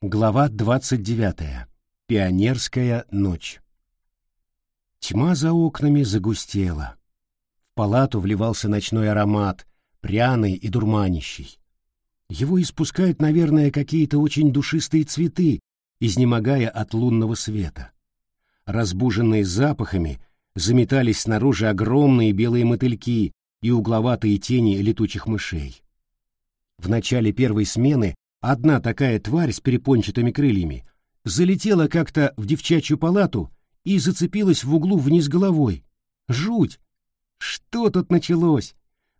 Глава 29. Пионерская ночь. Тьма за окнами загустела. В палату вливался ночной аромат, пряный и дурманящий. Его испускают, наверное, какие-то очень душистые цветы, изнемогая от лунного света. Разбуженные запахами, заметались снаружи огромные белые мотыльки и угловатые тени летучих мышей. В начале первой смены Одна такая тварь с перепончатыми крыльями залетела как-то в девчачью палату и зацепилась в углу вниз головой. Жуть! Что тут началось?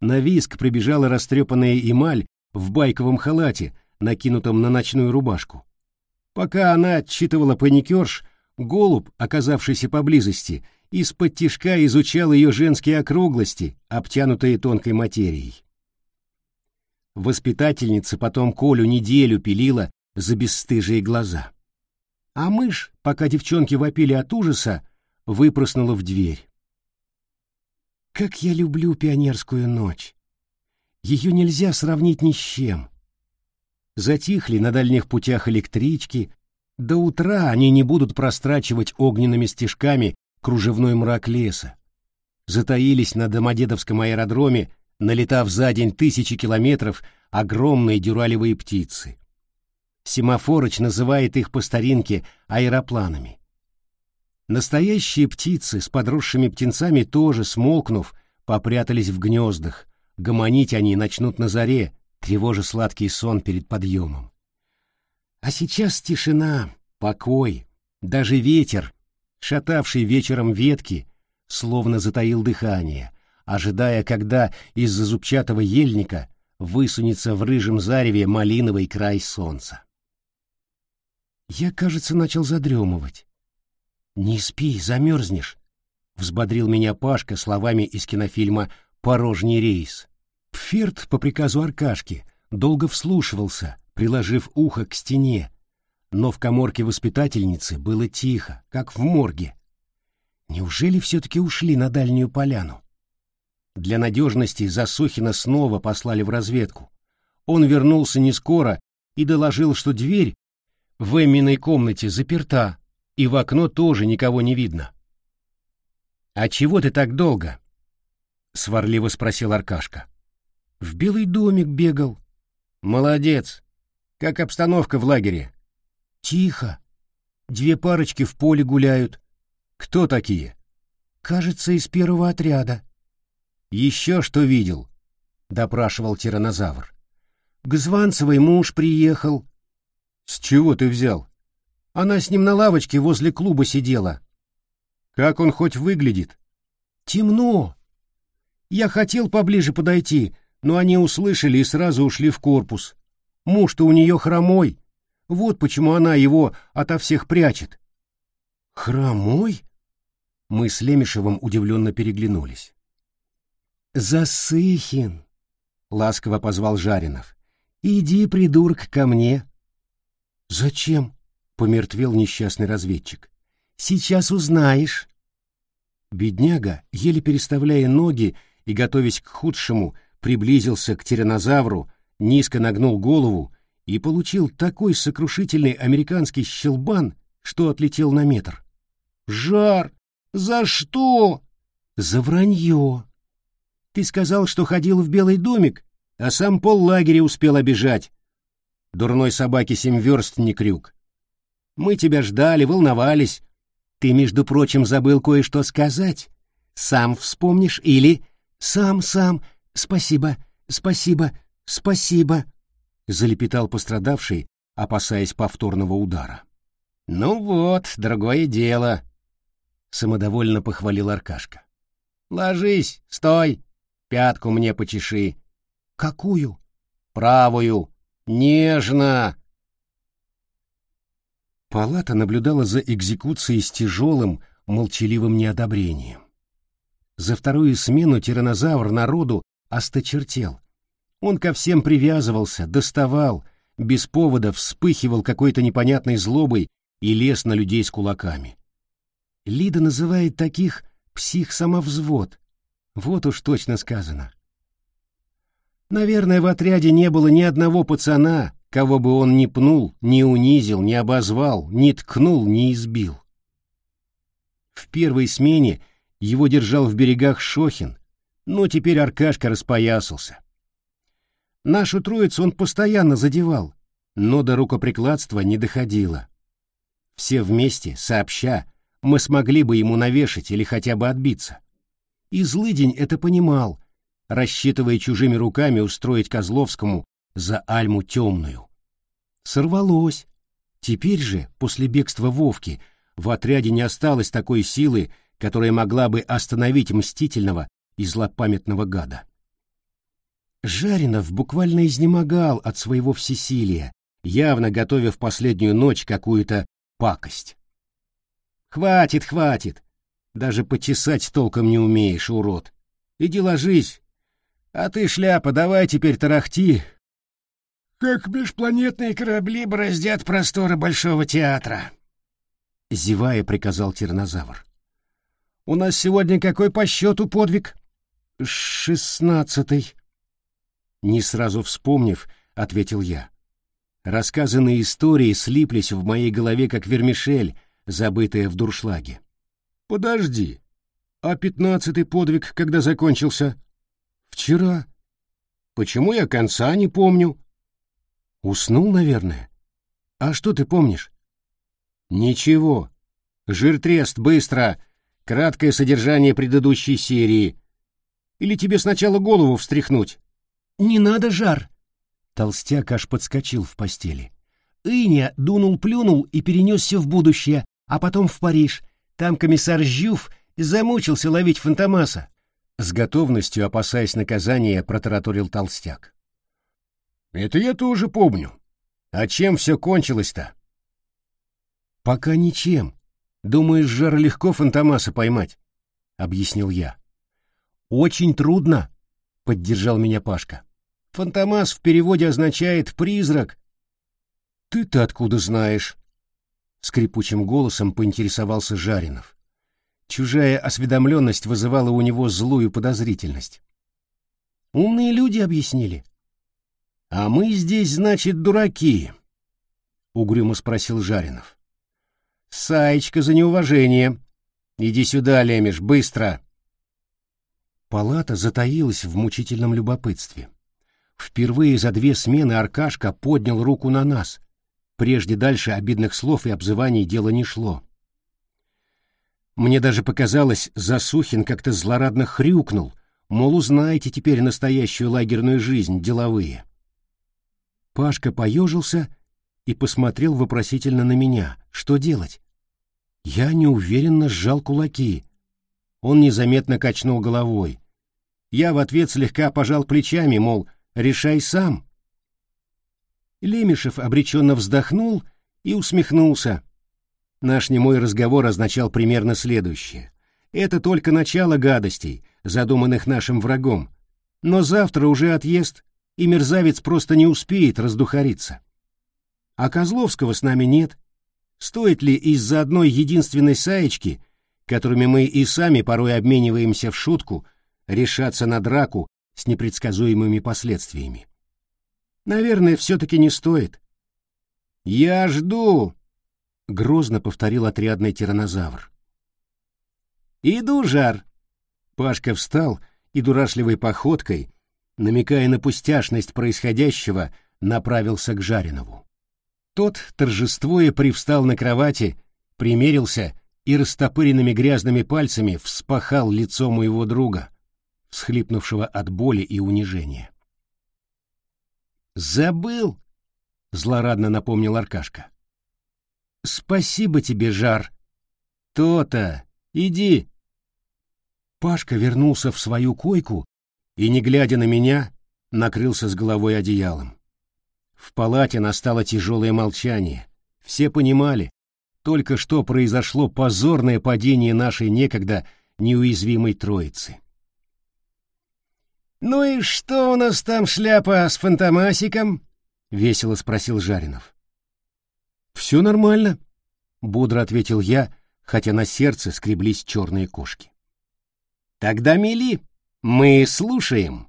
На виск прибежала растрепанная эмаль в байковом халате, накинутом на ночную рубашку. Пока она отчитывала паникерш, голубь, оказавшийся поблизости, из-под тишка изучал ее женские округлости, обтянутые тонкой материей. Воспитательница потом Колю неделю пилила за бесстыжие глаза. А мышь, пока девчонки вопили от ужаса, выпроснула в дверь. Как я люблю пионерскую ночь! Ее нельзя сравнить ни с чем. Затихли на дальних путях электрички, до утра они не будут прострачивать огненными стежками кружевной мрак леса. Затаились на Домодедовском аэродроме налетав за день тысячи километров, огромные дюралевые птицы. Семафорыч называет их по старинке аэропланами. Настоящие птицы с подросшими птенцами тоже, смолкнув, попрятались в гнездах. Гомонить они начнут на заре, тревожа сладкий сон перед подъемом. А сейчас тишина, покой, даже ветер, шатавший вечером ветки, словно затаил дыхание, ожидая, когда из-за зубчатого ельника высунется в рыжем зареве малиновый край солнца. Я, кажется, начал задремывать. «Не спи, замерзнешь», — взбодрил меня Пашка словами из кинофильма «Порожний рейс». Пферт по приказу Аркашки долго вслушивался, приложив ухо к стене, но в коморке воспитательницы было тихо, как в морге. Неужели все-таки ушли на дальнюю поляну? Для надежности Засухина снова послали в разведку. Он вернулся не скоро и доложил, что дверь в Эминой комнате заперта, и в окно тоже никого не видно. «А чего ты так долго?» — сварливо спросил Аркашка. «В Белый домик бегал». «Молодец! Как обстановка в лагере?» «Тихо. Две парочки в поле гуляют». «Кто такие?» «Кажется, из первого отряда». «Еще что видел?» — допрашивал тиранозавр. «Гзванцевый муж приехал». «С чего ты взял?» «Она с ним на лавочке возле клуба сидела». «Как он хоть выглядит?» «Темно. Я хотел поближе подойти, но они услышали и сразу ушли в корпус. Муж-то у нее хромой. Вот почему она его ото всех прячет». «Хромой?» Мы с Лемешевым удивленно переглянулись. «Засыхин!» — ласково позвал Жаринов. «Иди, придурок, ко мне!» «Зачем?» — помертвел несчастный разведчик. «Сейчас узнаешь!» Бедняга, еле переставляя ноги и готовясь к худшему, приблизился к тиранозавру, низко нагнул голову и получил такой сокрушительный американский щелбан, что отлетел на метр. «Жар! За что?» «За вранье!» Ты сказал, что ходил в Белый домик, а сам пол лагеря успел обижать. Дурной собаке семь верст не крюк. Мы тебя ждали, волновались. Ты, между прочим, забыл кое-что сказать. Сам вспомнишь или... Сам, сам. Спасибо, спасибо, спасибо. Залепетал пострадавший, опасаясь повторного удара. Ну вот, другое дело. Самодовольно похвалил Аркашка. Ложись, стой, Пятку мне почеши. Какую? Правую. Нежно. Палата наблюдала за экзекуцией с тяжелым, молчаливым неодобрением. За вторую смену тиранозавр народу осточертел. Он ко всем привязывался, доставал, без повода вспыхивал какой-то непонятной злобой и лез на людей с кулаками. Лида называет таких псих-самовзвод, вот уж точно сказано. Наверное, в отряде не было ни одного пацана, кого бы он ни пнул, ни унизил, ни обозвал, ни ткнул, ни избил. В первой смене его держал в берегах Шохин, но теперь Аркашка распоясался. Нашу троицу он постоянно задевал, но до рукоприкладства не доходило. Все вместе, сообща, мы смогли бы ему навешать или хотя бы отбиться. И злыдень это понимал, рассчитывая чужими руками устроить Козловскому за Альму темную. Сорвалось. Теперь же, после бегства Вовки, в отряде не осталось такой силы, которая могла бы остановить мстительного и злопамятного гада. Жаринов буквально изнемогал от своего всесилия, явно готовя в последнюю ночь какую-то пакость. «Хватит, хватит! Даже почесать толком не умеешь, урод! Иди ложись! А ты, шляпа, давай теперь тарахти!» «Как межпланетные корабли бороздят просторы Большого театра!» Зевая, приказал тиранозавр. «У нас сегодня какой по счету подвиг?» «Шестнадцатый». Не сразу вспомнив, ответил я. Рассказанные истории слиплись в моей голове, как вермишель, забытая в дуршлаге. «Подожди, а пятнадцатый подвиг когда закончился?» «Вчера». «Почему я конца не помню?» «Уснул, наверное. А что ты помнишь?» «Ничего. Жиртрест, быстро. Краткое содержание предыдущей серии. Или тебе сначала голову встряхнуть?» «Не надо, жар!» Толстяк аж подскочил в постели. Иня дунул-плюнул и перенесся в будущее, а потом в Париж. Там комиссар Жюф замучился ловить фантомаса. С готовностью, опасаясь наказания, протараторил толстяк. «Это я тоже помню. А чем все кончилось-то?» «Пока ничем. Думаешь, жар легко фантомаса поймать?» — объяснил я. «Очень трудно», — поддержал меня Пашка. Фантомас в переводе означает «призрак». «Ты-то откуда знаешь?» Скрипучим голосом поинтересовался Жаринов. Чужая осведомленность вызывала у него злую подозрительность. «Умные люди объяснили». «А мы здесь, значит, дураки», — угрюмо спросил Жаринов. «Саечка за неуважение. Иди сюда, Лемеш, быстро!» Палата затаилась в мучительном любопытстве. Впервые за две смены Аркашка поднял руку на нас. Прежде дальше обидных слов и обзываний дело не шло. Мне даже показалось, Засухин как-то злорадно хрюкнул, мол, узнаете теперь настоящую лагерную жизнь, деловые. Пашка поежился и посмотрел вопросительно на меня. Что делать? Я неуверенно сжал кулаки. Он незаметно качнул головой. Я в ответ слегка пожал плечами, мол, Решай сам. Лемешев обреченно вздохнул и усмехнулся. Наш немой разговор означал примерно следующее. Это только начало гадостей, задуманных нашим врагом. Но завтра уже отъезд, и мерзавец просто не успеет раздухариться. А Козловского с нами нет. Стоит ли из-за одной единственной саечки, которыми мы и сами порой обмениваемся в шутку, решаться на драку с непредсказуемыми последствиями. Наверное, все-таки не стоит. «Я жду!» — грозно повторил отрядный тиранозавр. «Иду, жар!» Пашка встал и дурашливой походкой, намекая на пустяшность происходящего, направился к Жаринову. Тот, торжествуя, привстал на кровати, примерился и растопыренными грязными пальцами вспахал лицо моего друга, схлипнувшего от боли и унижения. «Забыл!» — злорадно напомнил Аркашка. «Спасибо тебе, Жар!» «То-то! Иди!» Пашка вернулся в свою койку и, не глядя на меня, накрылся с головой одеялом. В палате настало тяжелое молчание. Все понимали, только что произошло позорное падение нашей некогда неуязвимой троицы. «Ну и что у нас там шляпа с фантомасиком?» — весело спросил Жаринов. «Все нормально», — бодро ответил я, хотя на сердце скреблись черные кошки. «Тогда мели, мы слушаем».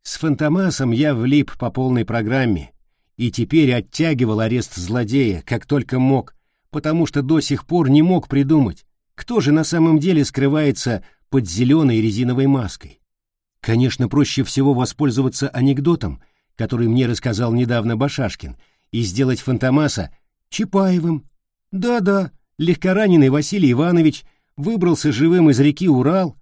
С фантомасом я влип по полной программе, и теперь оттягивал арест злодея, как только мог, потому что до сих пор не мог придумать, кто же на самом деле скрывается под зеленой резиновой маской. Конечно, проще всего воспользоваться анекдотом, который мне рассказал недавно Башашкин, и сделать Фантомаса Чапаевым. Да-да, легкораненый Василий Иванович выбрался живым из реки Урал,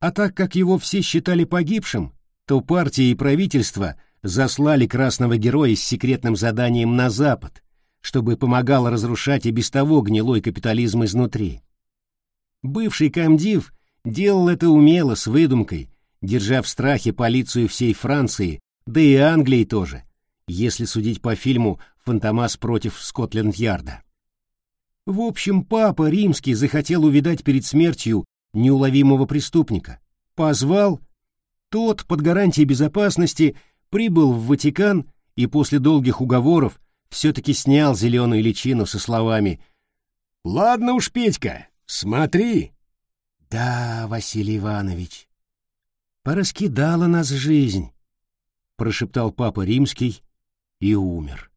а так как его все считали погибшим, то партия и правительство заслали красного героя с секретным заданием на Запад, чтобы помогал разрушать и без того гнилой капитализм изнутри. Бывший комдив делал это умело, с выдумкой, держа в страхе полицию всей Франции, да и Англии тоже, если судить по фильму «Фантомас против Скотленд-Ярда». В общем, папа римский захотел увидать перед смертью неуловимого преступника. Позвал, тот под гарантией безопасности прибыл в Ватикан и после долгих уговоров все-таки снял зеленую личину со словами «Ладно уж, Петька, смотри». «Да, Василий Иванович, пораскидала нас жизнь», — прошептал папа римский и умер.